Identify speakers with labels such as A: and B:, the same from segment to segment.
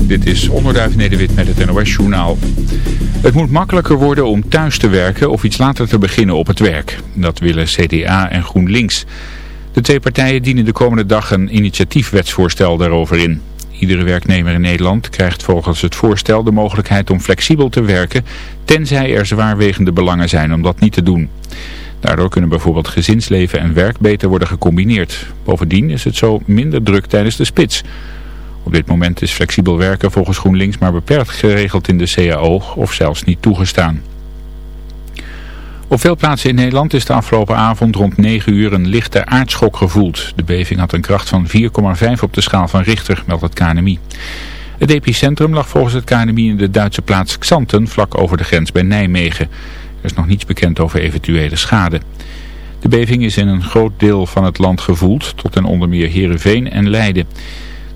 A: Dit is Onderduif Nederwit met het NOS Journaal. Het moet makkelijker worden om thuis te werken of iets later te beginnen op het werk. Dat willen CDA en GroenLinks. De twee partijen dienen de komende dag een initiatiefwetsvoorstel daarover in. Iedere werknemer in Nederland krijgt volgens het voorstel de mogelijkheid om flexibel te werken, tenzij er zwaarwegende belangen zijn om dat niet te doen. Daardoor kunnen bijvoorbeeld gezinsleven en werk beter worden gecombineerd. Bovendien is het zo minder druk tijdens de spits. Op dit moment is flexibel werken volgens GroenLinks maar beperkt geregeld in de CAO of zelfs niet toegestaan. Op veel plaatsen in Nederland is de afgelopen avond rond 9 uur een lichte aardschok gevoeld. De beving had een kracht van 4,5 op de schaal van Richter, meldt het KNMI. Het epicentrum lag volgens het KNMI in de Duitse plaats Xanten, vlak over de grens bij Nijmegen. Er is nog niets bekend over eventuele schade. De beving is in een groot deel van het land gevoeld, tot en onder meer Heerenveen en Leiden.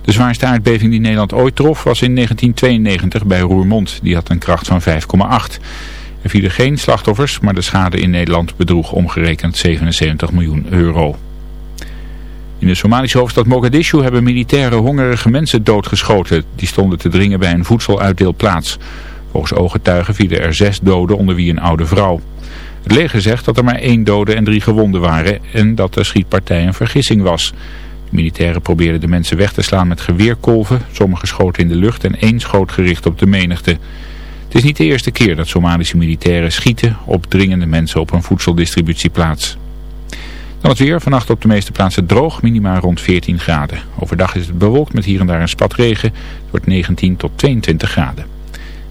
A: De zwaarste aardbeving die Nederland ooit trof was in 1992 bij Roermond. Die had een kracht van 5,8. Er vielen geen slachtoffers, maar de schade in Nederland bedroeg omgerekend 77 miljoen euro. In de Somalische hoofdstad Mogadishu hebben militairen hongerige mensen doodgeschoten. Die stonden te dringen bij een voedseluitdeelplaats. Volgens ooggetuigen vielen er zes doden onder wie een oude vrouw. Het leger zegt dat er maar één dode en drie gewonden waren en dat de schietpartij een vergissing was. Militairen probeerden de mensen weg te slaan met geweerkolven. Sommige schoten in de lucht en één schoot gericht op de menigte. Het is niet de eerste keer dat Somalische militairen schieten op dringende mensen op een voedseldistributieplaats. Dan het weer. Vannacht op de meeste plaatsen droog, minimaal rond 14 graden. Overdag is het bewolkt met hier en daar een spatregen. Het wordt 19 tot 22 graden.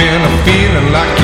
B: been feeling like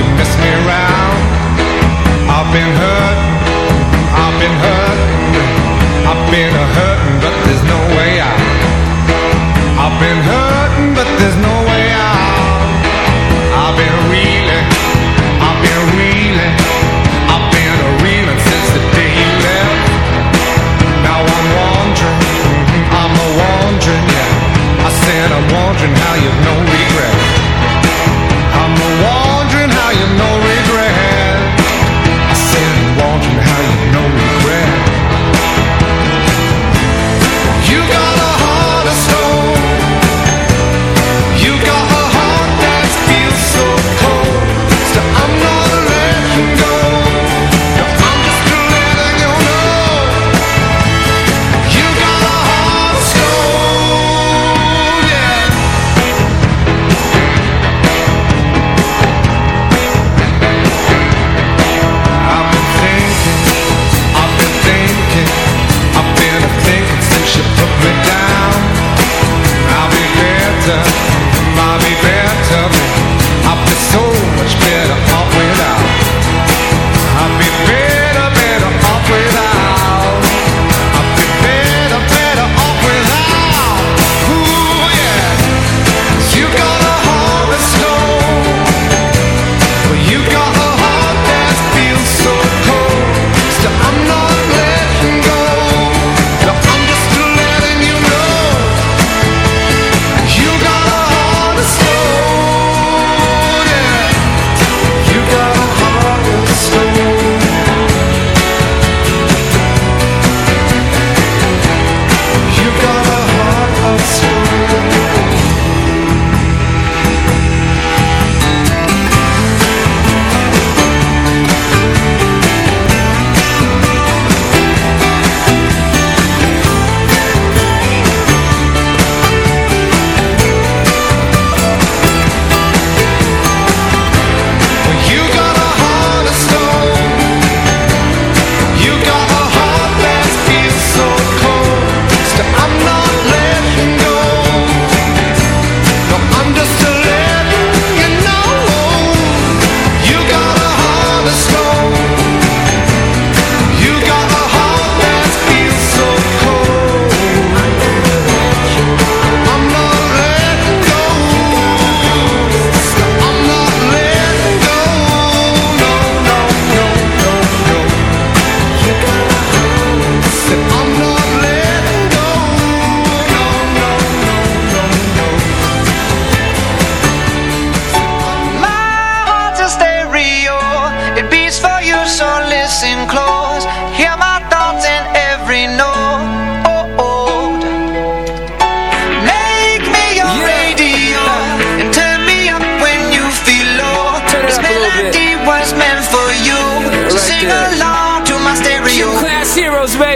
C: sing along to my stereo.
D: Class heroes, baby.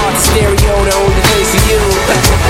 D: heart stereo
C: to hold you.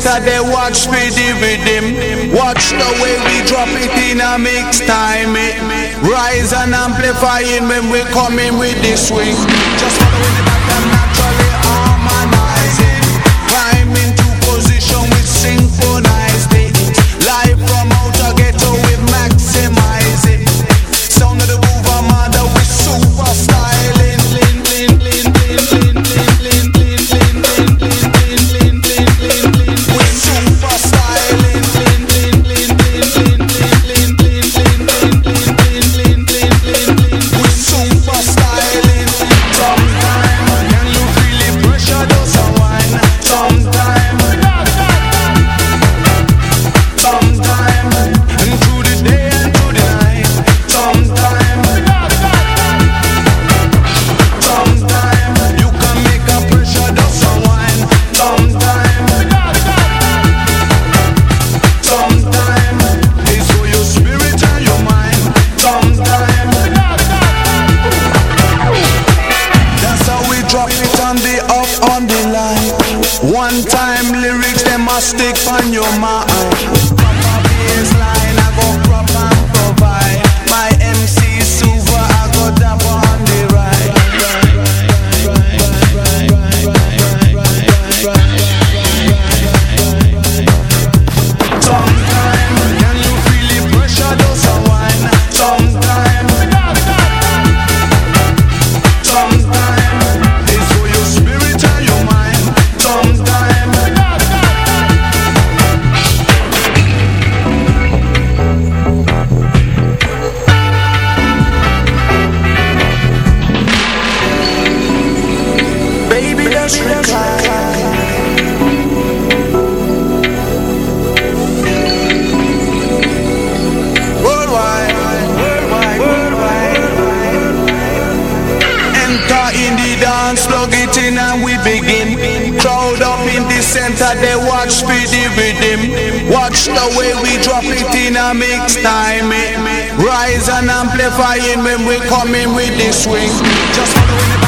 E: center, they watch me them Watch the way we drop it in a mix time. It. Rise and amplify it when we coming with this swing. Just follow the back the way we drop it in a mix time. It. Rise and amplify it when we coming with the swing. Just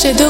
F: chez de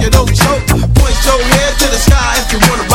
G: you don't choke. Point your head to the sky if you wanna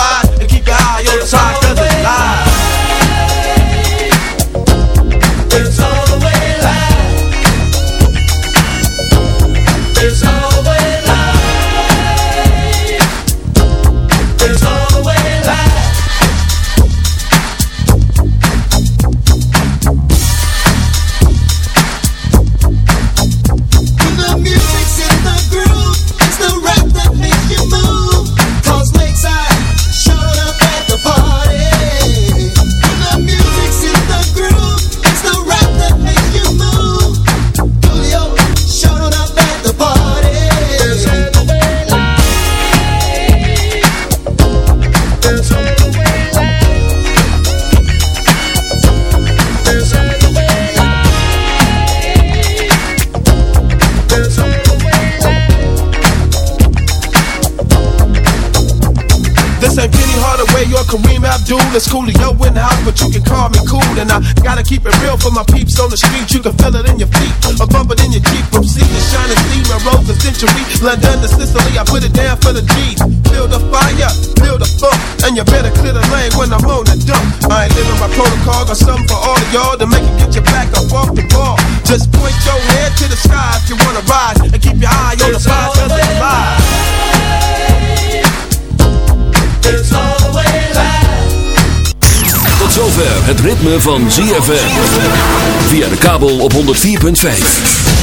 G: London to Sicily, I put it down for the G's. Build a fire, build a funk, and you better clear the lane when I'm on the dump. I ain't living my protocol, got something for all of y'all to make you get your back up off the ball. Just point your head to the sky if you wanna rise, and keep your eye on it's the prize 'cause it's live. It's always live.
H: Tot zover het ritme van ZFM. Via de kabel op 104.5.